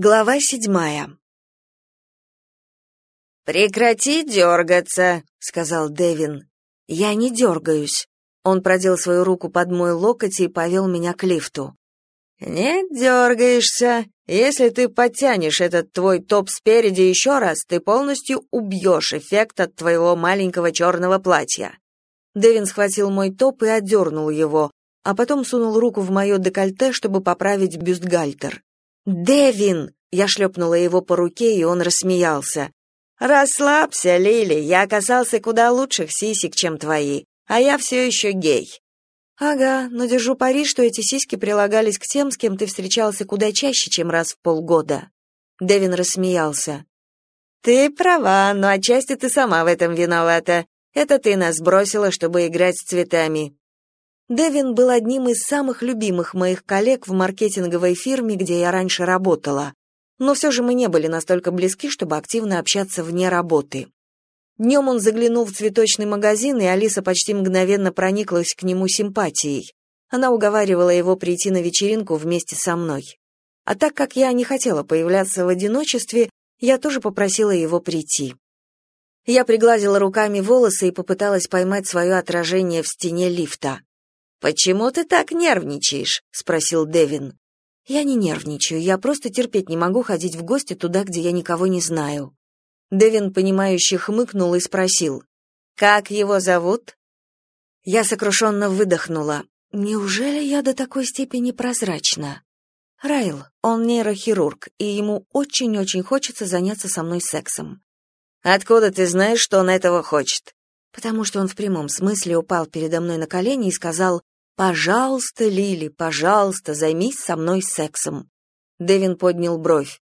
Глава седьмая. «Прекрати дергаться», — сказал Дэвин. «Я не дергаюсь». Он продел свою руку под мой локоть и повел меня к лифту. «Не дергаешься. Если ты подтянешь этот твой топ спереди еще раз, ты полностью убьешь эффект от твоего маленького черного платья». Дэвин схватил мой топ и отдернул его, а потом сунул руку в мое декольте, чтобы поправить бюстгальтер. «Дэвин!» — я шлепнула его по руке, и он рассмеялся. «Расслабься, Лили, я касался куда лучших сисек, чем твои, а я все еще гей». «Ага, но держу пари, что эти сиськи прилагались к тем, с кем ты встречался куда чаще, чем раз в полгода». Дэвин рассмеялся. «Ты права, но отчасти ты сама в этом виновата. Это ты нас бросила, чтобы играть с цветами. Дэвин был одним из самых любимых моих коллег в маркетинговой фирме, где я раньше работала. Но все же мы не были настолько близки, чтобы активно общаться вне работы. Днем он заглянул в цветочный магазин, и Алиса почти мгновенно прониклась к нему симпатией. Она уговаривала его прийти на вечеринку вместе со мной. А так как я не хотела появляться в одиночестве, я тоже попросила его прийти. Я пригладила руками волосы и попыталась поймать свое отражение в стене лифта. «Почему ты так нервничаешь?» — спросил Дэвин. «Я не нервничаю, я просто терпеть не могу ходить в гости туда, где я никого не знаю». Дэвин, понимающе хмыкнул и спросил. «Как его зовут?» Я сокрушенно выдохнула. «Неужели я до такой степени прозрачна?» «Райл, он нейрохирург, и ему очень-очень хочется заняться со мной сексом». «Откуда ты знаешь, что он этого хочет?» потому что он в прямом смысле упал передо мной на колени и сказал «Пожалуйста, Лили, пожалуйста, займись со мной сексом». Дэвин поднял бровь.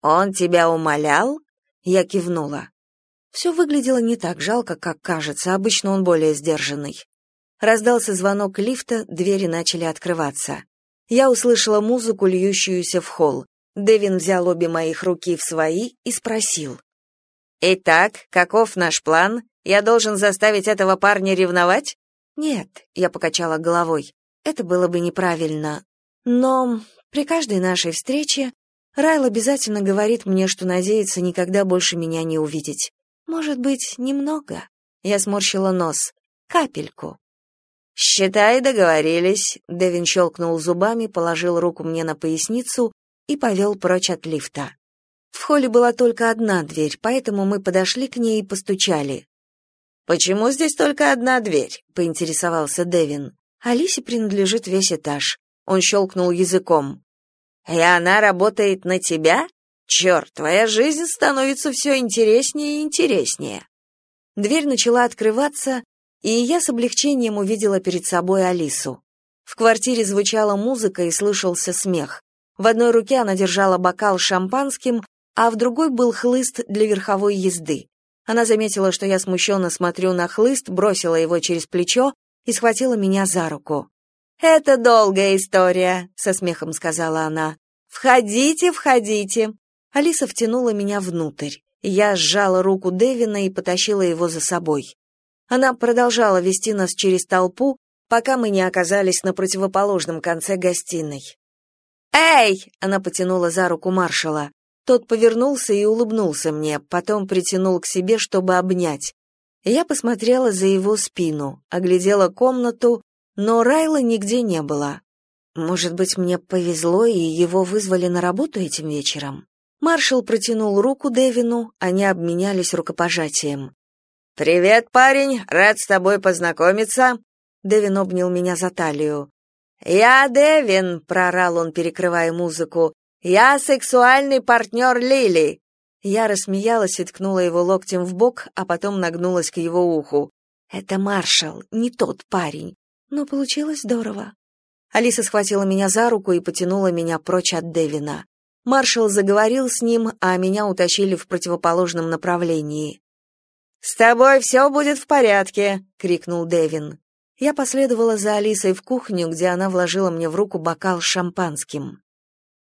«Он тебя умолял?» Я кивнула. Все выглядело не так жалко, как кажется, обычно он более сдержанный. Раздался звонок лифта, двери начали открываться. Я услышала музыку, льющуюся в холл. Дэвин взял обе моих руки в свои и спросил. «Итак, каков наш план? Я должен заставить этого парня ревновать? Нет, я покачала головой. Это было бы неправильно. Но при каждой нашей встрече Райл обязательно говорит мне, что надеется никогда больше меня не увидеть. Может быть, немного. Я сморщила нос. Капельку. «Считай, договорились», — Дэвин щелкнул зубами, положил руку мне на поясницу и повел прочь от лифта. В холле была только одна дверь, поэтому мы подошли к ней и постучали. «Почему здесь только одна дверь?» — поинтересовался Дэвин. «Алисе принадлежит весь этаж». Он щелкнул языком. «И она работает на тебя? Черт, твоя жизнь становится все интереснее и интереснее». Дверь начала открываться, и я с облегчением увидела перед собой Алису. В квартире звучала музыка и слышался смех. В одной руке она держала бокал с шампанским, а в другой был хлыст для верховой езды. Она заметила, что я смущенно смотрю на хлыст, бросила его через плечо и схватила меня за руку. «Это долгая история», — со смехом сказала она. «Входите, входите». Алиса втянула меня внутрь. Я сжала руку Дэвина и потащила его за собой. Она продолжала вести нас через толпу, пока мы не оказались на противоположном конце гостиной. «Эй!» — она потянула за руку маршала. Тот повернулся и улыбнулся мне, потом притянул к себе, чтобы обнять. Я посмотрела за его спину, оглядела комнату, но Райла нигде не было. Может быть, мне повезло, и его вызвали на работу этим вечером? Маршал протянул руку Дэвину, они обменялись рукопожатием. «Привет, парень, рад с тобой познакомиться». Дэвин обнял меня за талию. «Я Дэвин», — прорал он, перекрывая музыку. «Я сексуальный партнер Лили!» Я рассмеялась и ткнула его локтем в бок, а потом нагнулась к его уху. «Это маршал, не тот парень. Но получилось здорово». Алиса схватила меня за руку и потянула меня прочь от Дэвина. Маршал заговорил с ним, а меня утащили в противоположном направлении. «С тобой все будет в порядке!» — крикнул Дэвин. Я последовала за Алисой в кухню, где она вложила мне в руку бокал с шампанским.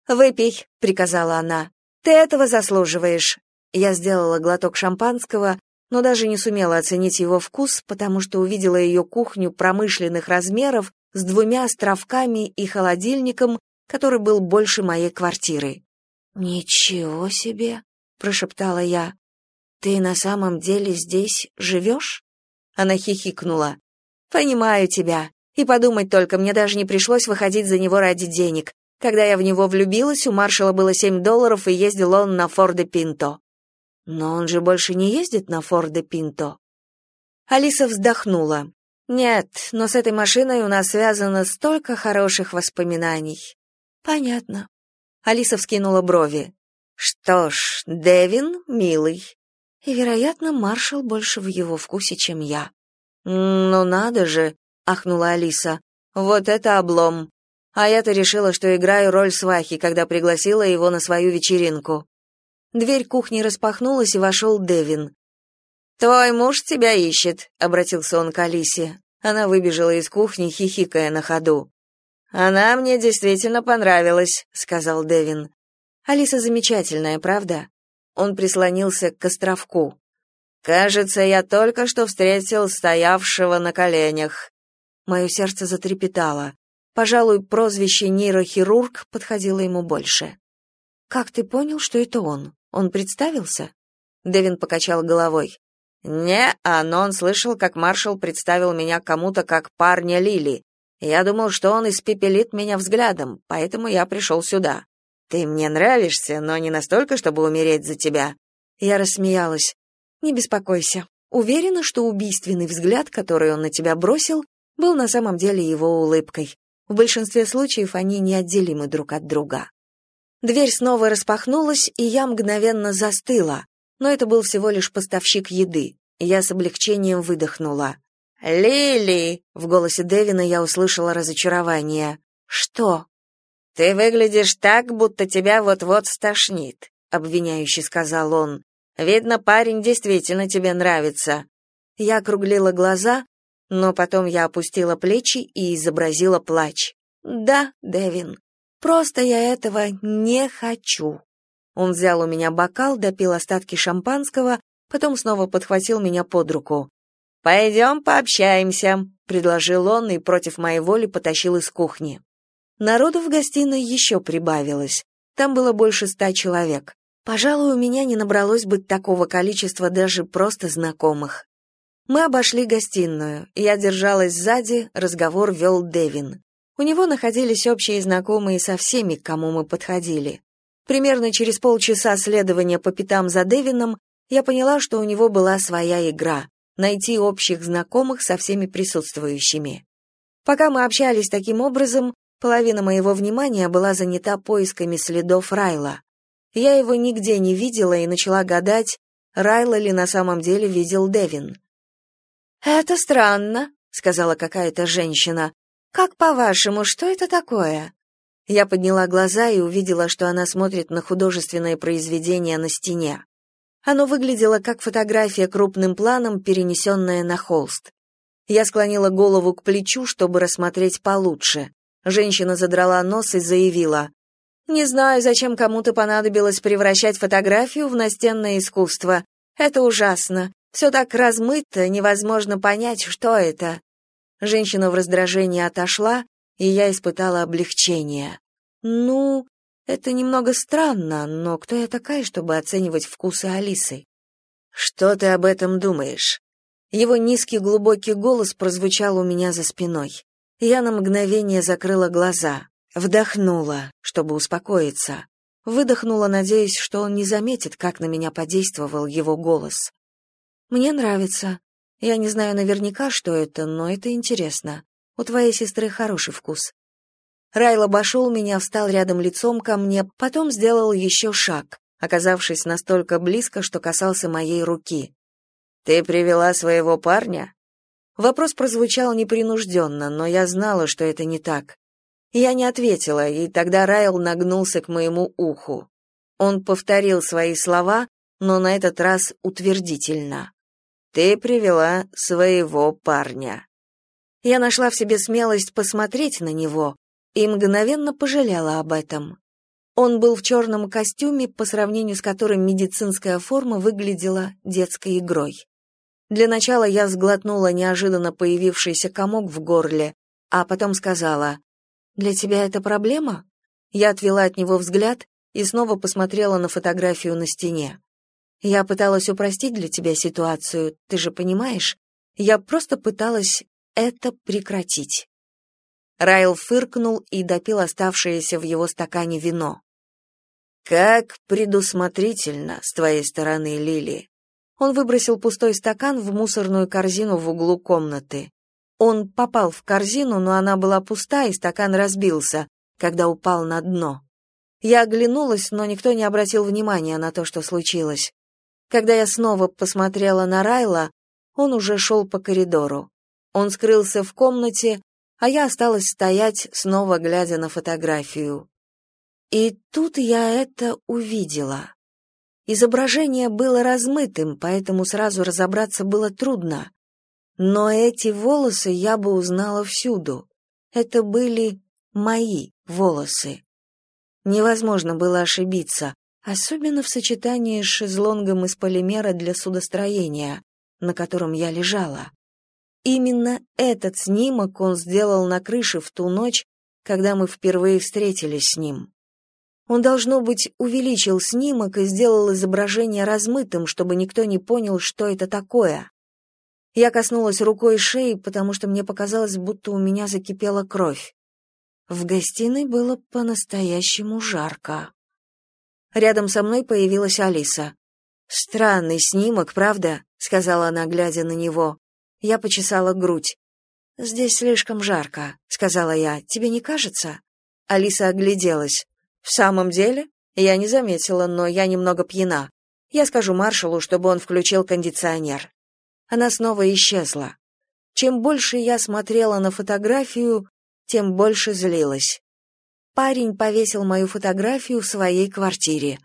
«Выпей», — приказала она. «Ты этого заслуживаешь». Я сделала глоток шампанского, но даже не сумела оценить его вкус, потому что увидела ее кухню промышленных размеров с двумя островками и холодильником, который был больше моей квартиры. «Ничего себе!» — прошептала я. «Ты на самом деле здесь живешь?» Она хихикнула. «Понимаю тебя. И подумать только, мне даже не пришлось выходить за него ради денег. Когда я в него влюбилась, у маршала было семь долларов, и ездил он на Форде Пинто». «Но он же больше не ездит на Форде Пинто?» Алиса вздохнула. «Нет, но с этой машиной у нас связано столько хороших воспоминаний». «Понятно». Алиса вскинула брови. «Что ж, Девин, милый». И, вероятно, маршал больше в его вкусе, чем я. «Ну надо же», — ахнула Алиса. «Вот это облом. А я-то решила, что играю роль свахи, когда пригласила его на свою вечеринку». Дверь кухни распахнулась, и вошел Девин. «Твой муж тебя ищет», — обратился он к Алисе. Она выбежала из кухни, хихикая на ходу. «Она мне действительно понравилась», — сказал Девин. «Алиса замечательная, правда?» Он прислонился к островку. «Кажется, я только что встретил стоявшего на коленях». Мое сердце затрепетало. Пожалуй, прозвище нейрохирург подходило ему больше. «Как ты понял, что это он? Он представился?» Девин покачал головой. «Не, а но он слышал, как маршал представил меня кому-то как парня Лили. Я думал, что он испепелит меня взглядом, поэтому я пришел сюда. Ты мне нравишься, но не настолько, чтобы умереть за тебя». Я рассмеялась. «Не беспокойся. Уверена, что убийственный взгляд, который он на тебя бросил, был на самом деле его улыбкой. В большинстве случаев они неотделимы друг от друга». Дверь снова распахнулась, и я мгновенно застыла, но это был всего лишь поставщик еды. Я с облегчением выдохнула. «Лили!» — в голосе Дэвина я услышала разочарование. «Что?» «Ты выглядишь так, будто тебя вот-вот стошнит», — обвиняюще сказал он. «Видно, парень действительно тебе нравится». Я округлила глаза, но потом я опустила плечи и изобразила плач. «Да, Дэвин, просто я этого не хочу». Он взял у меня бокал, допил остатки шампанского, потом снова подхватил меня под руку. «Пойдем пообщаемся», — предложил он и против моей воли потащил из кухни. Народу в гостиной еще прибавилось. Там было больше ста человек. Пожалуй, у меня не набралось бы такого количества даже просто знакомых. Мы обошли гостиную. Я держалась сзади, разговор вел Девин. У него находились общие знакомые со всеми, к кому мы подходили. Примерно через полчаса следования по пятам за Дэвином я поняла, что у него была своя игра — найти общих знакомых со всеми присутствующими. Пока мы общались таким образом, половина моего внимания была занята поисками следов Райла. Я его нигде не видела и начала гадать, Райла ли на самом деле видел Дэвин. «Это странно», — сказала какая-то женщина. «Как по-вашему, что это такое?» Я подняла глаза и увидела, что она смотрит на художественное произведение на стене. Оно выглядело как фотография крупным планом, перенесенная на холст. Я склонила голову к плечу, чтобы рассмотреть получше. Женщина задрала нос и заявила: "Не знаю, зачем кому-то понадобилось превращать фотографию в настенное искусство. Это ужасно. Все так размыто, невозможно понять, что это". Женщина в раздражении отошла, и я испытала облегчение. Ну, это немного странно, но кто я такая, чтобы оценивать вкусы Алисы? Что ты об этом думаешь? Его низкий глубокий голос прозвучал у меня за спиной. Я на мгновение закрыла глаза, вдохнула, чтобы успокоиться. Выдохнула, надеясь, что он не заметит, как на меня подействовал его голос. Мне нравится. Я не знаю наверняка, что это, но это интересно. У твоей сестры хороший вкус. Райл обошел меня, встал рядом лицом ко мне, потом сделал еще шаг, оказавшись настолько близко, что касался моей руки. «Ты привела своего парня?» Вопрос прозвучал непринужденно, но я знала, что это не так. Я не ответила, и тогда Райл нагнулся к моему уху. Он повторил свои слова, но на этот раз утвердительно. «Ты привела своего парня». Я нашла в себе смелость посмотреть на него и мгновенно пожалела об этом. Он был в черном костюме, по сравнению с которым медицинская форма выглядела детской игрой. Для начала я сглотнула неожиданно появившийся комок в горле, а потом сказала, «Для тебя это проблема?» Я отвела от него взгляд, и снова посмотрела на фотографию на стене. Я пыталась упростить для тебя ситуацию, ты же понимаешь? Я просто пыталась это прекратить. Райл фыркнул и допил оставшееся в его стакане вино. Как предусмотрительно с твоей стороны, Лили. Он выбросил пустой стакан в мусорную корзину в углу комнаты. Он попал в корзину, но она была пуста, и стакан разбился, когда упал на дно. Я оглянулась, но никто не обратил внимания на то, что случилось. Когда я снова посмотрела на Райла, он уже шел по коридору. Он скрылся в комнате, а я осталась стоять, снова глядя на фотографию. И тут я это увидела. Изображение было размытым, поэтому сразу разобраться было трудно. Но эти волосы я бы узнала всюду. Это были мои волосы. Невозможно было ошибиться, особенно в сочетании с шезлонгом из полимера для судостроения, на котором я лежала. Именно этот снимок он сделал на крыше в ту ночь, когда мы впервые встретились с ним. Он, должно быть, увеличил снимок и сделал изображение размытым, чтобы никто не понял, что это такое. Я коснулась рукой шеи, потому что мне показалось, будто у меня закипела кровь. В гостиной было по-настоящему жарко. Рядом со мной появилась Алиса. «Странный снимок, правда?» — сказала она, глядя на него. Я почесала грудь. «Здесь слишком жарко», — сказала я. «Тебе не кажется?» Алиса огляделась. В самом деле? Я не заметила, но я немного пьяна. Я скажу маршалу, чтобы он включил кондиционер. Она снова исчезла. Чем больше я смотрела на фотографию, тем больше злилась. Парень повесил мою фотографию в своей квартире.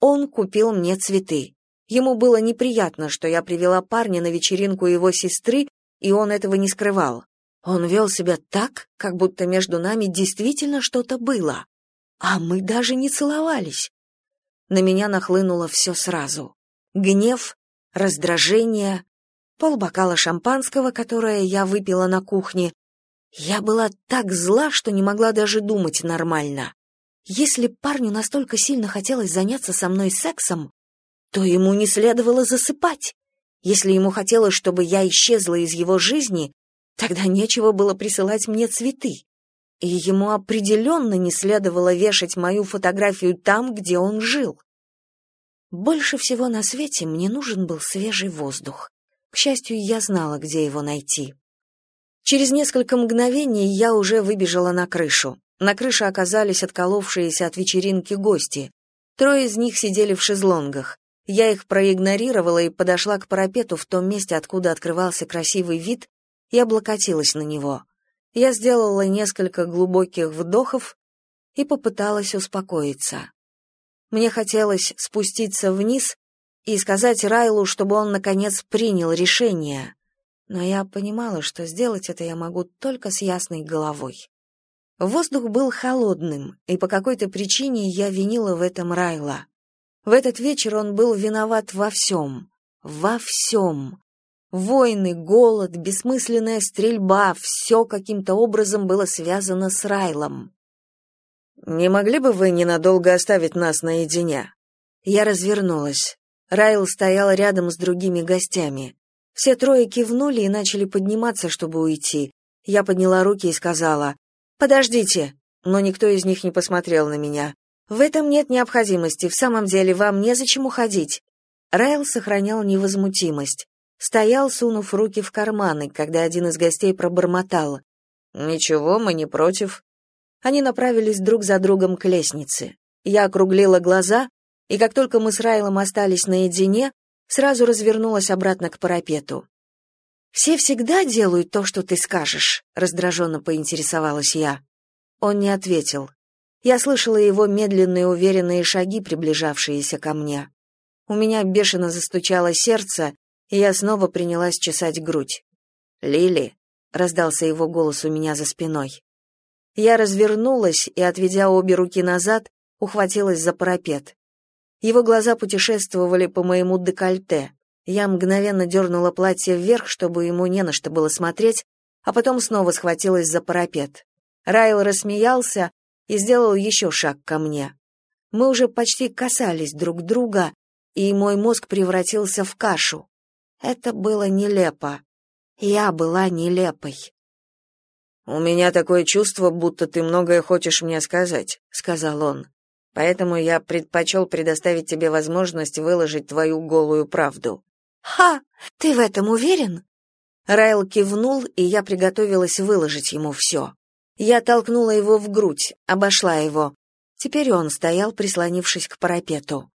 Он купил мне цветы. Ему было неприятно, что я привела парня на вечеринку его сестры, и он этого не скрывал. Он вел себя так, как будто между нами действительно что-то было. А мы даже не целовались. На меня нахлынуло все сразу. Гнев, раздражение, полбокала шампанского, которое я выпила на кухне. Я была так зла, что не могла даже думать нормально. Если парню настолько сильно хотелось заняться со мной сексом, то ему не следовало засыпать. Если ему хотелось, чтобы я исчезла из его жизни, тогда нечего было присылать мне цветы и ему определенно не следовало вешать мою фотографию там, где он жил. Больше всего на свете мне нужен был свежий воздух. К счастью, я знала, где его найти. Через несколько мгновений я уже выбежала на крышу. На крыше оказались отколовшиеся от вечеринки гости. Трое из них сидели в шезлонгах. Я их проигнорировала и подошла к парапету в том месте, откуда открывался красивый вид, и облокотилась на него. Я сделала несколько глубоких вдохов и попыталась успокоиться. Мне хотелось спуститься вниз и сказать Райлу, чтобы он, наконец, принял решение. Но я понимала, что сделать это я могу только с ясной головой. Воздух был холодным, и по какой-то причине я винила в этом Райла. В этот вечер он был виноват во всем. Во всем. Войны, голод, бессмысленная стрельба — все каким-то образом было связано с Райлом. «Не могли бы вы ненадолго оставить нас наедине?» Я развернулась. Райл стоял рядом с другими гостями. Все трое кивнули и начали подниматься, чтобы уйти. Я подняла руки и сказала «Подождите», но никто из них не посмотрел на меня. «В этом нет необходимости, в самом деле вам незачем уходить». Райл сохранял невозмутимость стоял, сунув руки в карманы, когда один из гостей пробормотал. «Ничего, мы не против». Они направились друг за другом к лестнице. Я округлила глаза, и как только мы с Райлом остались наедине, сразу развернулась обратно к парапету. «Все всегда делают то, что ты скажешь», — раздраженно поинтересовалась я. Он не ответил. Я слышала его медленные уверенные шаги, приближавшиеся ко мне. У меня бешено застучало сердце, и я снова принялась чесать грудь. «Лили», — раздался его голос у меня за спиной. Я развернулась и, отведя обе руки назад, ухватилась за парапет. Его глаза путешествовали по моему декольте. Я мгновенно дернула платье вверх, чтобы ему не на что было смотреть, а потом снова схватилась за парапет. Райл рассмеялся и сделал еще шаг ко мне. Мы уже почти касались друг друга, и мой мозг превратился в кашу. Это было нелепо. Я была нелепой. «У меня такое чувство, будто ты многое хочешь мне сказать», — сказал он. «Поэтому я предпочел предоставить тебе возможность выложить твою голую правду». «Ха! Ты в этом уверен?» Райл кивнул, и я приготовилась выложить ему все. Я толкнула его в грудь, обошла его. Теперь он стоял, прислонившись к парапету.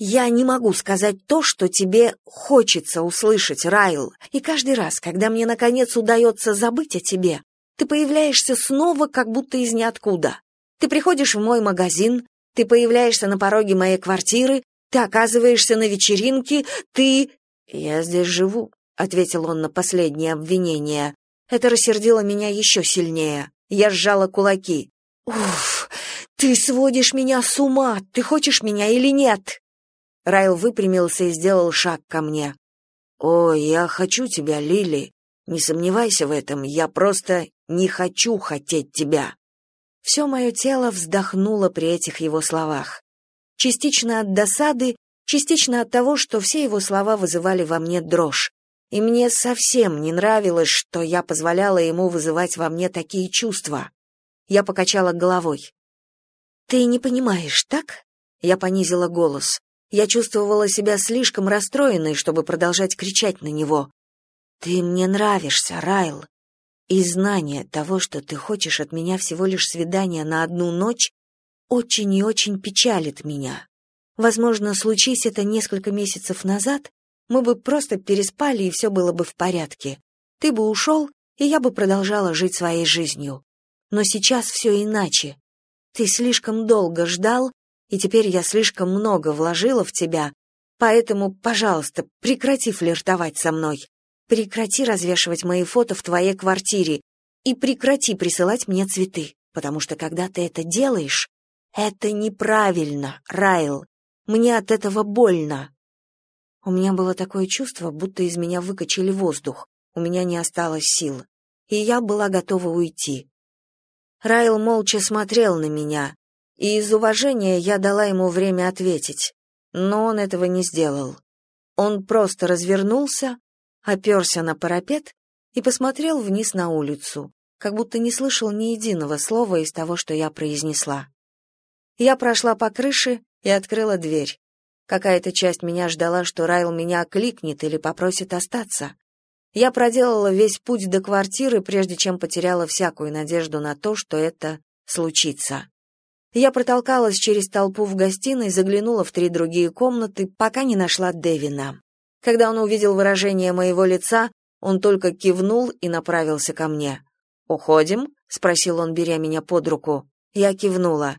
Я не могу сказать то, что тебе хочется услышать, Райл. И каждый раз, когда мне наконец удается забыть о тебе, ты появляешься снова, как будто из ниоткуда. Ты приходишь в мой магазин, ты появляешься на пороге моей квартиры, ты оказываешься на вечеринке, ты Я здесь живу, ответил он на последнее обвинение. Это рассердило меня еще сильнее. Я сжала кулаки. Уф, ты сводишь меня с ума. Ты хочешь меня или нет? Райл выпрямился и сделал шаг ко мне. «О, я хочу тебя, Лили. Не сомневайся в этом, я просто не хочу хотеть тебя». Все мое тело вздохнуло при этих его словах. Частично от досады, частично от того, что все его слова вызывали во мне дрожь. И мне совсем не нравилось, что я позволяла ему вызывать во мне такие чувства. Я покачала головой. «Ты не понимаешь, так?» Я понизила голос. Я чувствовала себя слишком расстроенной, чтобы продолжать кричать на него. «Ты мне нравишься, Райл. И знание того, что ты хочешь от меня всего лишь свидания на одну ночь, очень и очень печалит меня. Возможно, случись это несколько месяцев назад, мы бы просто переспали, и все было бы в порядке. Ты бы ушел, и я бы продолжала жить своей жизнью. Но сейчас все иначе. Ты слишком долго ждал, и теперь я слишком много вложила в тебя, поэтому, пожалуйста, прекрати флиртовать со мной. Прекрати развешивать мои фото в твоей квартире и прекрати присылать мне цветы, потому что когда ты это делаешь, это неправильно, Райл. Мне от этого больно. У меня было такое чувство, будто из меня выкачали воздух. У меня не осталось сил, и я была готова уйти. Райл молча смотрел на меня, и из уважения я дала ему время ответить, но он этого не сделал. Он просто развернулся, оперся на парапет и посмотрел вниз на улицу, как будто не слышал ни единого слова из того, что я произнесла. Я прошла по крыше и открыла дверь. Какая-то часть меня ждала, что Райл меня окликнет или попросит остаться. Я проделала весь путь до квартиры, прежде чем потеряла всякую надежду на то, что это случится. Я протолкалась через толпу в гостиной, заглянула в три другие комнаты, пока не нашла Дэвина. Когда он увидел выражение моего лица, он только кивнул и направился ко мне. «Уходим?» — спросил он, беря меня под руку. Я кивнула.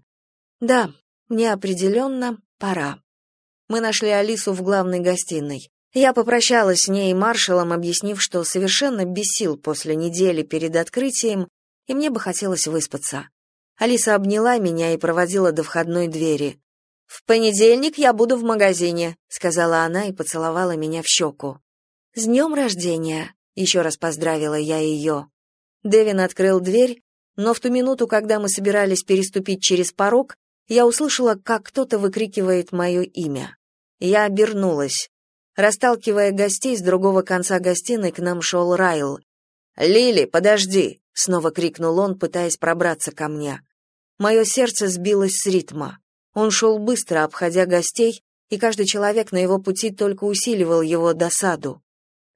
«Да, мне определенно пора». Мы нашли Алису в главной гостиной. Я попрощалась с ней и маршалом, объяснив, что совершенно без сил после недели перед открытием, и мне бы хотелось выспаться. Алиса обняла меня и проводила до входной двери. «В понедельник я буду в магазине», — сказала она и поцеловала меня в щеку. «С днем рождения!» — еще раз поздравила я ее. Дэвин открыл дверь, но в ту минуту, когда мы собирались переступить через порог, я услышала, как кто-то выкрикивает мое имя. Я обернулась. Расталкивая гостей с другого конца гостиной, к нам шел Райл. «Лили, подожди!» — снова крикнул он, пытаясь пробраться ко мне. Мое сердце сбилось с ритма. Он шел быстро, обходя гостей, и каждый человек на его пути только усиливал его досаду.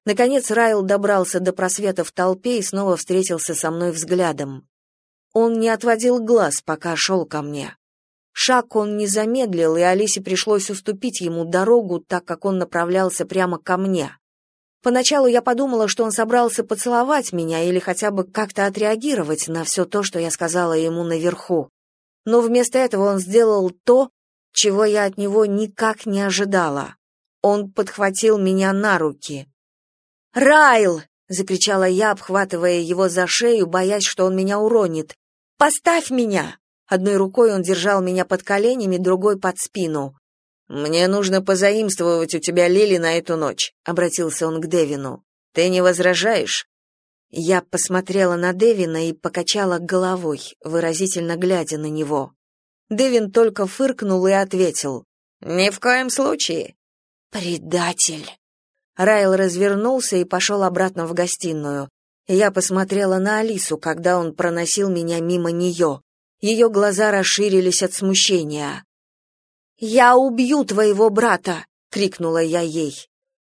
Наконец Райл добрался до просвета в толпе и снова встретился со мной взглядом. Он не отводил глаз, пока шел ко мне. Шаг он не замедлил, и Алисе пришлось уступить ему дорогу, так как он направлялся прямо ко мне. Поначалу я подумала, что он собрался поцеловать меня или хотя бы как-то отреагировать на все то, что я сказала ему наверху но вместо этого он сделал то, чего я от него никак не ожидала. Он подхватил меня на руки. «Райл!» — закричала я, обхватывая его за шею, боясь, что он меня уронит. «Поставь меня!» Одной рукой он держал меня под коленями, другой — под спину. «Мне нужно позаимствовать у тебя Лили на эту ночь», — обратился он к Девину. «Ты не возражаешь?» Я посмотрела на Девина и покачала головой, выразительно глядя на него. Девин только фыркнул и ответил. «Ни в коем случае». «Предатель!» Райл развернулся и пошел обратно в гостиную. Я посмотрела на Алису, когда он проносил меня мимо нее. Ее глаза расширились от смущения. «Я убью твоего брата!» — крикнула я ей.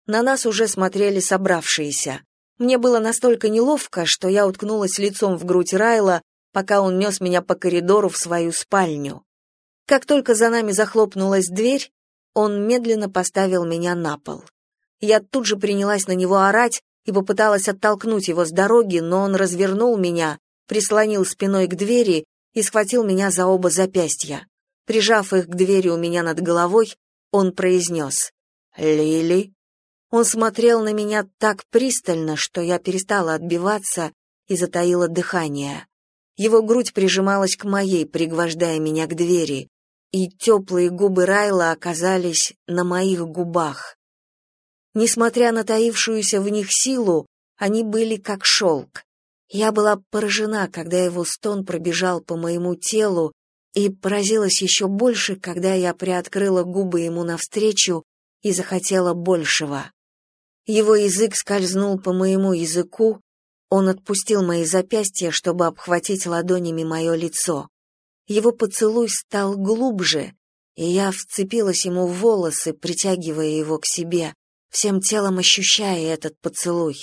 На нас уже смотрели собравшиеся. Мне было настолько неловко, что я уткнулась лицом в грудь Райла, пока он нес меня по коридору в свою спальню. Как только за нами захлопнулась дверь, он медленно поставил меня на пол. Я тут же принялась на него орать и попыталась оттолкнуть его с дороги, но он развернул меня, прислонил спиной к двери и схватил меня за оба запястья. Прижав их к двери у меня над головой, он произнес «Лили». Он смотрел на меня так пристально, что я перестала отбиваться и затаила дыхание. Его грудь прижималась к моей, пригвождая меня к двери, и теплые губы Райла оказались на моих губах. Несмотря на таившуюся в них силу, они были как шелк. Я была поражена, когда его стон пробежал по моему телу, и поразилась еще больше, когда я приоткрыла губы ему навстречу и захотела большего. Его язык скользнул по моему языку, он отпустил мои запястья, чтобы обхватить ладонями мое лицо. Его поцелуй стал глубже, и я вцепилась ему в волосы, притягивая его к себе, всем телом ощущая этот поцелуй.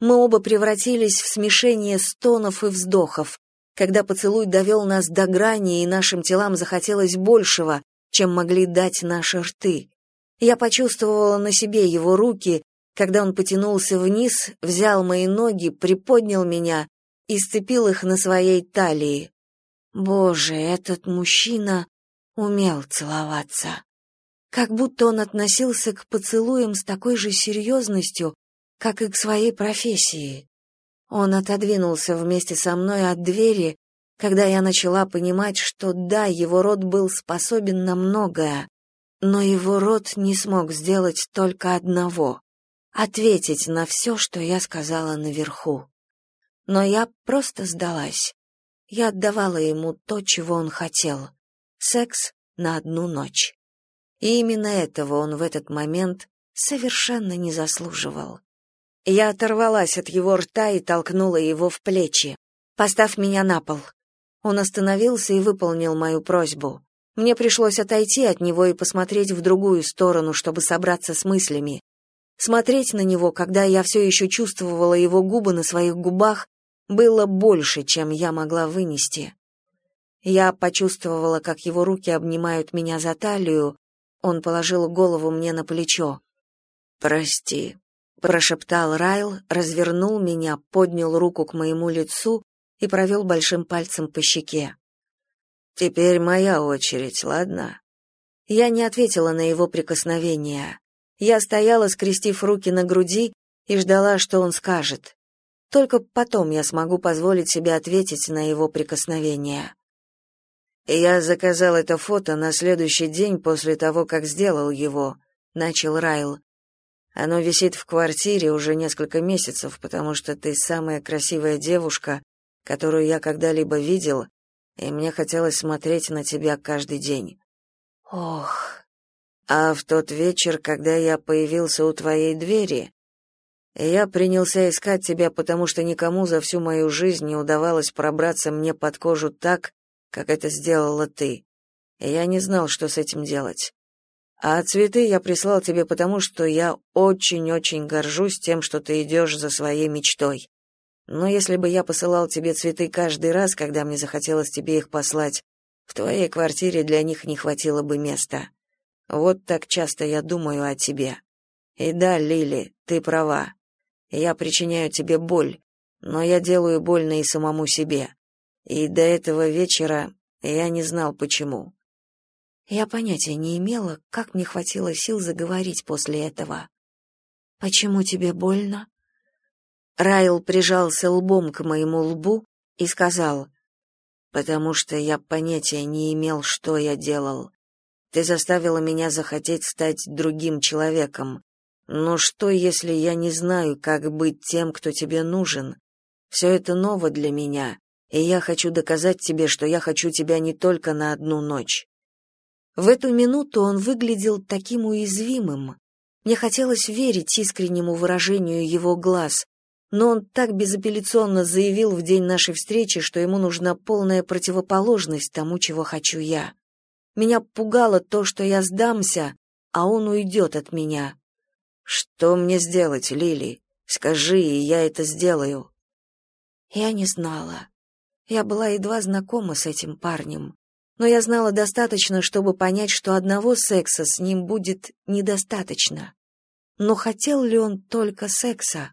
Мы оба превратились в смешение стонов и вздохов, когда поцелуй довел нас до грани, и нашим телам захотелось большего, чем могли дать наши рты. Я почувствовала на себе его руки, когда он потянулся вниз, взял мои ноги, приподнял меня и сцепил их на своей талии. Боже, этот мужчина умел целоваться. Как будто он относился к поцелуям с такой же серьезностью, как и к своей профессии. Он отодвинулся вместе со мной от двери, когда я начала понимать, что да, его рот был способен на многое, но его рот не смог сделать только одного — ответить на все, что я сказала наверху. Но я просто сдалась. Я отдавала ему то, чего он хотел — секс на одну ночь. И именно этого он в этот момент совершенно не заслуживал. Я оторвалась от его рта и толкнула его в плечи. «Поставь меня на пол». Он остановился и выполнил мою просьбу. Мне пришлось отойти от него и посмотреть в другую сторону, чтобы собраться с мыслями. Смотреть на него, когда я все еще чувствовала его губы на своих губах, было больше, чем я могла вынести. Я почувствовала, как его руки обнимают меня за талию, он положил голову мне на плечо. «Прости», — прошептал Райл, развернул меня, поднял руку к моему лицу и провел большим пальцем по щеке. «Теперь моя очередь, ладно?» Я не ответила на его прикосновение. Я стояла, скрестив руки на груди, и ждала, что он скажет. Только потом я смогу позволить себе ответить на его прикосновение. Я заказал это фото на следующий день после того, как сделал его, начал Райл. Оно висит в квартире уже несколько месяцев, потому что ты самая красивая девушка, которую я когда-либо видел, и мне хотелось смотреть на тебя каждый день. Ох. А в тот вечер, когда я появился у твоей двери, я принялся искать тебя, потому что никому за всю мою жизнь не удавалось пробраться мне под кожу так, как это сделала ты. Я не знал, что с этим делать. А цветы я прислал тебе потому, что я очень-очень горжусь тем, что ты идешь за своей мечтой. Но если бы я посылал тебе цветы каждый раз, когда мне захотелось тебе их послать, в твоей квартире для них не хватило бы места. Вот так часто я думаю о тебе. И да, Лили, ты права. Я причиняю тебе боль, но я делаю больно и самому себе. И до этого вечера я не знал почему. Я понятия не имела, как мне хватило сил заговорить после этого. Почему тебе больно? Райл прижался лбом к моему лбу и сказал: "Потому что я понятия не имел, что я делал. Ты заставила меня захотеть стать другим человеком, но что, если я не знаю, как быть тем, кто тебе нужен? Все это ново для меня, И я хочу доказать тебе, что я хочу тебя не только на одну ночь. В эту минуту он выглядел таким уязвимым. Мне хотелось верить искреннему выражению его глаз, но он так безапелляционно заявил в день нашей встречи, что ему нужна полная противоположность тому, чего хочу я. Меня пугало то, что я сдамся, а он уйдет от меня. Что мне сделать, Лили? Скажи, и я это сделаю. Я не знала. Я была едва знакома с этим парнем, но я знала достаточно, чтобы понять, что одного секса с ним будет недостаточно. Но хотел ли он только секса?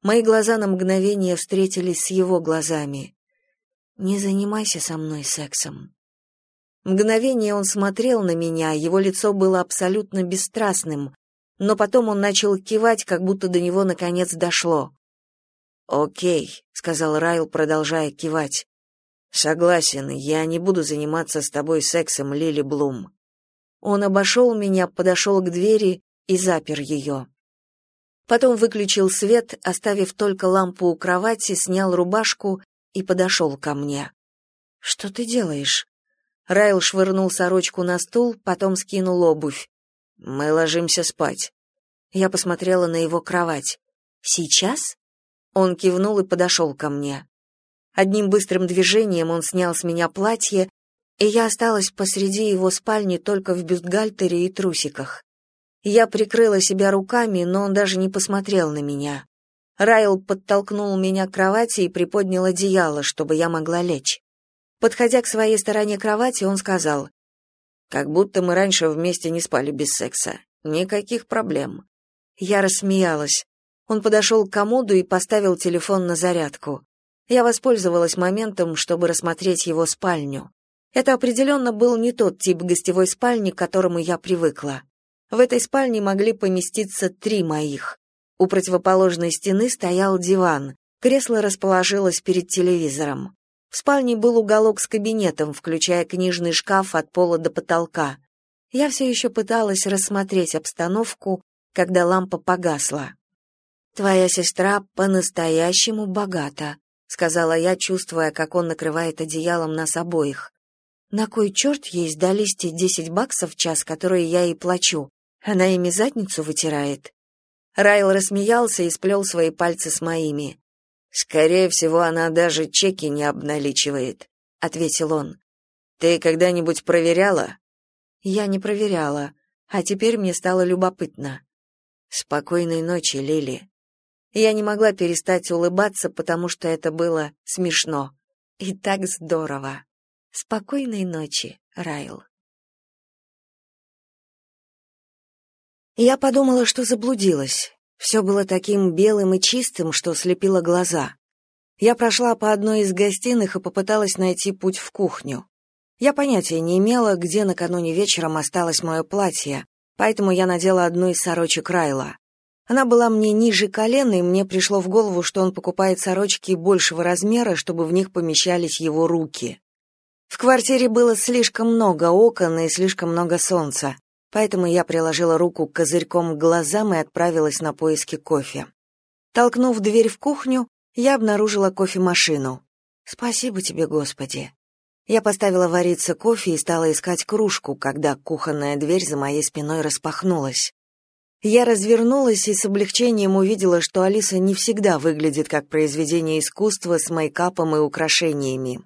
Мои глаза на мгновение встретились с его глазами. Не занимайся со мной сексом. Мгновение он смотрел на меня, его лицо было абсолютно бесстрастным, но потом он начал кивать, как будто до него наконец дошло. «Окей», — сказал Райл, продолжая кивать. «Согласен, я не буду заниматься с тобой сексом, Лили Блум». Он обошел меня, подошел к двери и запер ее. Потом выключил свет, оставив только лампу у кровати, снял рубашку и подошел ко мне. «Что ты делаешь?» Райл швырнул сорочку на стул, потом скинул обувь. «Мы ложимся спать». Я посмотрела на его кровать. «Сейчас?» Он кивнул и подошел ко мне. Одним быстрым движением он снял с меня платье, и я осталась посреди его спальни только в бюстгальтере и трусиках. Я прикрыла себя руками, но он даже не посмотрел на меня. Райл подтолкнул меня к кровати и приподнял одеяло, чтобы я могла лечь. Подходя к своей стороне кровати, он сказал, «Как будто мы раньше вместе не спали без секса. Никаких проблем». Я рассмеялась. Он подошел к комоду и поставил телефон на зарядку. Я воспользовалась моментом, чтобы рассмотреть его спальню. Это определенно был не тот тип гостевой спальни, к которому я привыкла. В этой спальне могли поместиться три моих. У противоположной стены стоял диван, кресло расположилось перед телевизором. В спальне был уголок с кабинетом, включая книжный шкаф от пола до потолка. Я все еще пыталась рассмотреть обстановку, когда лампа погасла. Твоя сестра по-настоящему богата, сказала я, чувствуя, как он накрывает одеялом нас обоих. На кой черт ей сдались те десять баксов в час, которые я ей плачу? Она ими задницу вытирает. Райл рассмеялся и сплел свои пальцы с моими. Скорее всего, она даже чеки не обналичивает, ответил он. Ты когда-нибудь проверяла? Я не проверяла, а теперь мне стало любопытно. Спокойной ночи, Лили. Я не могла перестать улыбаться, потому что это было смешно. И так здорово. Спокойной ночи, Райл. Я подумала, что заблудилась. Все было таким белым и чистым, что слепило глаза. Я прошла по одной из гостиных и попыталась найти путь в кухню. Я понятия не имела, где накануне вечером осталось мое платье, поэтому я надела одну из сорочек Райла. Она была мне ниже колена, и мне пришло в голову, что он покупает сорочки большего размера, чтобы в них помещались его руки. В квартире было слишком много окон и слишком много солнца, поэтому я приложила руку козырьком к глазам и отправилась на поиски кофе. Толкнув дверь в кухню, я обнаружила кофемашину. Спасибо тебе, Господи. Я поставила вариться кофе и стала искать кружку, когда кухонная дверь за моей спиной распахнулась. Я развернулась и с облегчением увидела, что Алиса не всегда выглядит как произведение искусства с мейкапом и украшениями.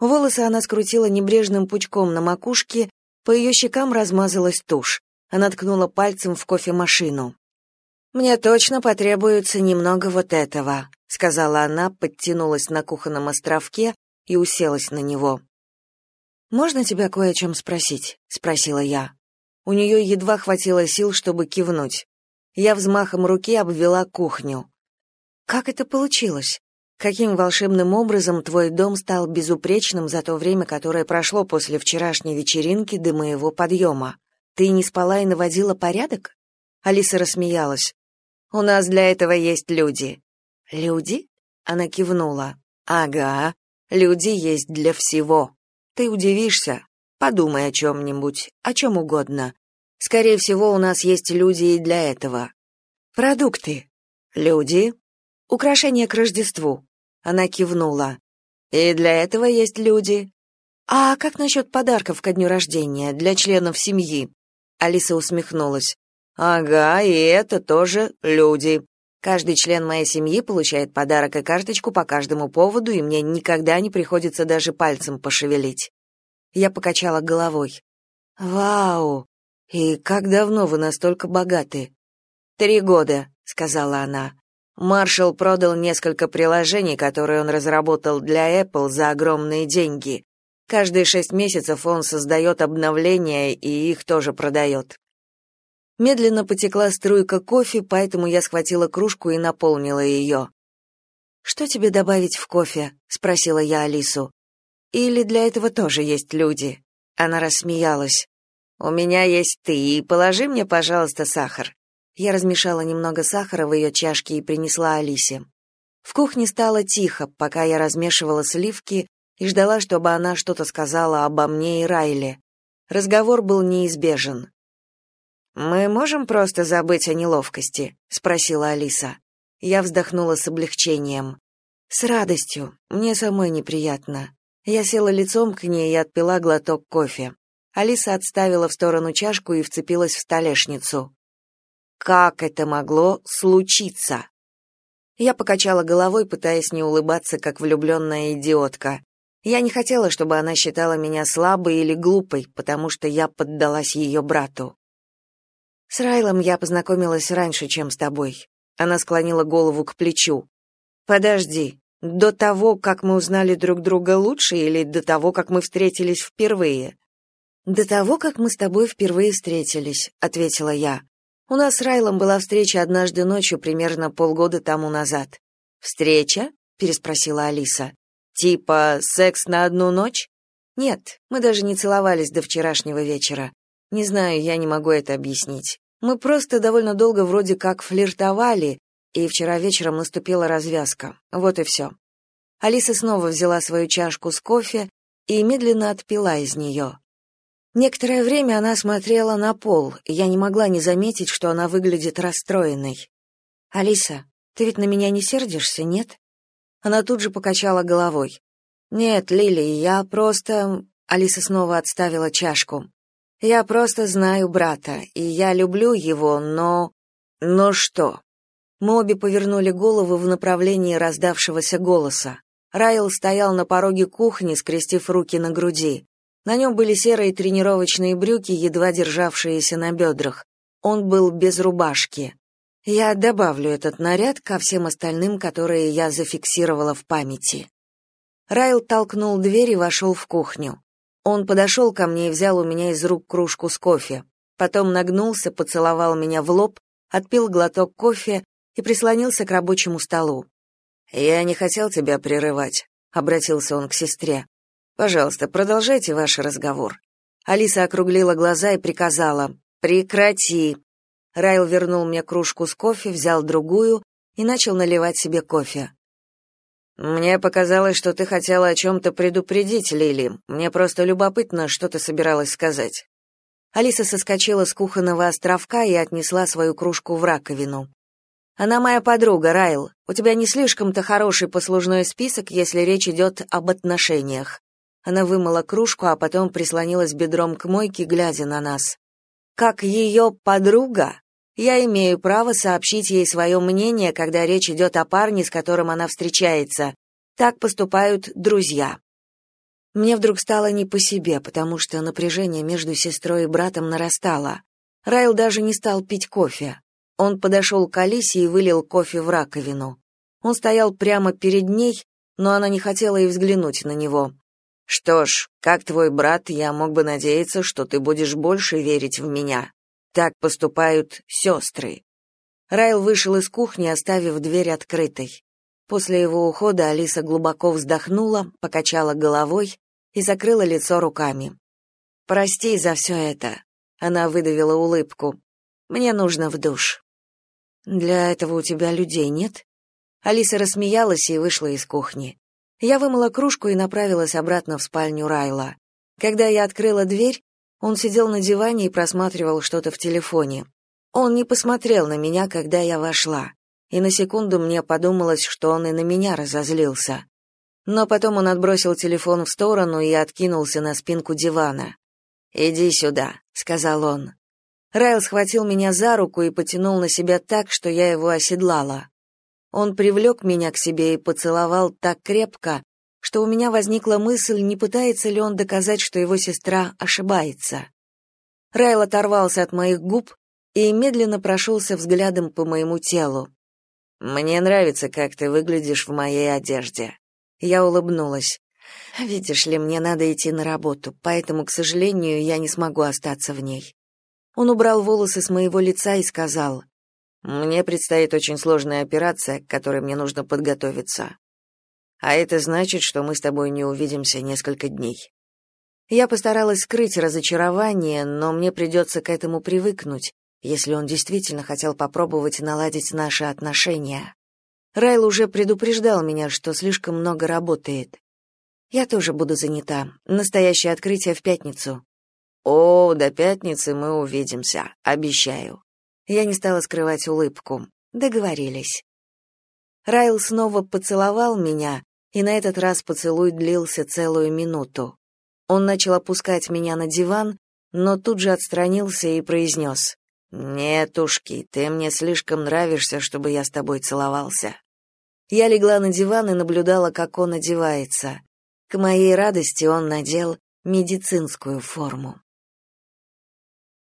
Волосы она скрутила небрежным пучком на макушке, по ее щекам размазалась тушь. Она ткнула пальцем в кофемашину. «Мне точно потребуется немного вот этого», — сказала она, подтянулась на кухонном островке и уселась на него. «Можно тебя кое о чем спросить?» — спросила я. У нее едва хватило сил, чтобы кивнуть. Я взмахом руки обвела кухню. Как это получилось? Каким волшебным образом твой дом стал безупречным за то время, которое прошло после вчерашней вечеринки до моего подъема? Ты не спала и наводила порядок? Алиса рассмеялась. У нас для этого есть люди. Люди? Она кивнула. Ага, люди есть для всего. Ты удивишься, Подумай о чем-нибудь, о чем угодно. Скорее всего, у нас есть люди и для этого. Продукты. Люди. Украшения к Рождеству. Она кивнула. И для этого есть люди. А как насчет подарков ко дню рождения для членов семьи? Алиса усмехнулась. Ага, и это тоже люди. Каждый член моей семьи получает подарок и карточку по каждому поводу, и мне никогда не приходится даже пальцем пошевелить. Я покачала головой. Вау! И как давно вы настолько богаты? Три года, сказала она. Маршалл продал несколько приложений, которые он разработал для Apple за огромные деньги. Каждые шесть месяцев он создает обновления и их тоже продает. Медленно потекла струйка кофе, поэтому я схватила кружку и наполнила ее. «Что тебе добавить в кофе?» — спросила я Алису. «Или для этого тоже есть люди?» Она рассмеялась. «У меня есть ты, и положи мне, пожалуйста, сахар». Я размешала немного сахара в ее чашке и принесла Алисе. В кухне стало тихо, пока я размешивала сливки и ждала, чтобы она что-то сказала обо мне и Райле. Разговор был неизбежен. Мы можем просто забыть о неловкости, спросила Алиса. Я вздохнула с облегчением. С радостью. Мне самой неприятно. Я села лицом к ней и отпила глоток кофе. Алиса отставила в сторону чашку и вцепилась в столешницу. Как это могло случиться? Я покачала головой, пытаясь не улыбаться, как влюбленная идиотка. Я не хотела, чтобы она считала меня слабой или глупой, потому что я поддалась ее брату. С Райлом я познакомилась раньше, чем с тобой. Она склонила голову к плечу. Подожди, до того, как мы узнали друг друга лучше или до того, как мы встретились впервые? До того, как мы с тобой впервые встретились, ответила я. У нас с Райлом была встреча однажды ночью, примерно полгода тому назад. Встреча? переспросила Алиса. Типа секс на одну ночь? Нет, мы даже не целовались до вчерашнего вечера. Не знаю, я не могу это объяснить. Мы просто довольно долго вроде как флиртовали, и вчера вечером наступила развязка. Вот и все. Алиса снова взяла свою чашку с кофе и медленно отпила из нее. Некоторое время она смотрела на пол, и я не могла не заметить, что она выглядит расстроенной. «Алиса, ты ведь на меня не сердишься, нет?» Она тут же покачала головой. «Нет, Лили, я просто...» Алиса снова отставила чашку. Я просто знаю брата, и я люблю его, но... Но что? Мы обе повернули головы в направлении раздавшегося голоса. Райл стоял на пороге кухни, скрестив руки на груди. На нем были серые тренировочные брюки, едва державшиеся на бедрах. Он был без рубашки. Я добавлю этот наряд ко всем остальным, которые я зафиксировала в памяти. Райл толкнул дверь и вошел в кухню. Он подошел ко мне и взял у меня из рук кружку с кофе. Потом нагнулся, поцеловал меня в лоб, отпил глоток кофе и прислонился к рабочему столу. «Я не хотел тебя прерывать», — обратился он к сестре. «Пожалуйста, продолжайте ваш разговор». Алиса округлила глаза и приказала «Прекрати». Райл вернул мне кружку с кофе, взял другую и начал наливать себе кофе. Мне показалось, что ты хотела о чем-то предупредить, Лили. Мне просто любопытно, что ты собиралась сказать. Алиса соскочила с кухонного островка и отнесла свою кружку в раковину. Она моя подруга, Райл. У тебя не слишком-то хороший послужной список, если речь идет об отношениях. Она вымыла кружку, а потом прислонилась бедром к мойке, глядя на нас. Как ее подруга, я имею право сообщить ей свое мнение, когда речь идет о парне, с которым она встречается. Так поступают друзья. Мне вдруг стало не по себе, потому что напряжение между сестрой и братом нарастало. Райл даже не стал пить кофе. Он подошел к Алисе и вылил кофе в раковину. Он стоял прямо перед ней, но она не хотела и взглянуть на него. «Что ж, как твой брат, я мог бы надеяться, что ты будешь больше верить в меня», так поступают сестры. Райл вышел из кухни, оставив дверь открытой. После его ухода Алиса глубоко вздохнула, покачала головой и закрыла лицо руками. «Прости за все это», — она выдавила улыбку. «Мне нужно в душ». «Для этого у тебя людей нет?» Алиса рассмеялась и вышла из кухни. Я вымыла кружку и направилась обратно в спальню Райла. Когда я открыла дверь, он сидел на диване и просматривал что-то в телефоне. Он не посмотрел на меня, когда я вошла, и на секунду мне подумалось, что он и на меня разозлился. Но потом он отбросил телефон в сторону и откинулся на спинку дивана. «Иди сюда», — сказал он. Райл схватил меня за руку и потянул на себя так, что я его оседлала. Он привлек меня к себе и поцеловал так крепко, что у меня возникла мысль, не пытается ли он доказать, что его сестра ошибается. Райл оторвался от моих губ и медленно прошелся взглядом по моему телу. «Мне нравится, как ты выглядишь в моей одежде». Я улыбнулась. «Видишь ли, мне надо идти на работу, поэтому, к сожалению, я не смогу остаться в ней». Он убрал волосы с моего лица и сказал, «Мне предстоит очень сложная операция, к которой мне нужно подготовиться. А это значит, что мы с тобой не увидимся несколько дней». Я постаралась скрыть разочарование, но мне придется к этому привыкнуть, если он действительно хотел попробовать наладить наши отношения. Райл уже предупреждал меня, что слишком много работает. Я тоже буду занята. Настоящее открытие в пятницу. О, до пятницы мы увидимся, обещаю. Я не стала скрывать улыбку. Договорились. Райл снова поцеловал меня, и на этот раз поцелуй длился целую минуту. Он начал опускать меня на диван, но тут же отстранился и произнес, «Нет, ушки, ты мне слишком нравишься, чтобы я с тобой целовался». Я легла на диван и наблюдала, как он одевается. К моей радости он надел медицинскую форму.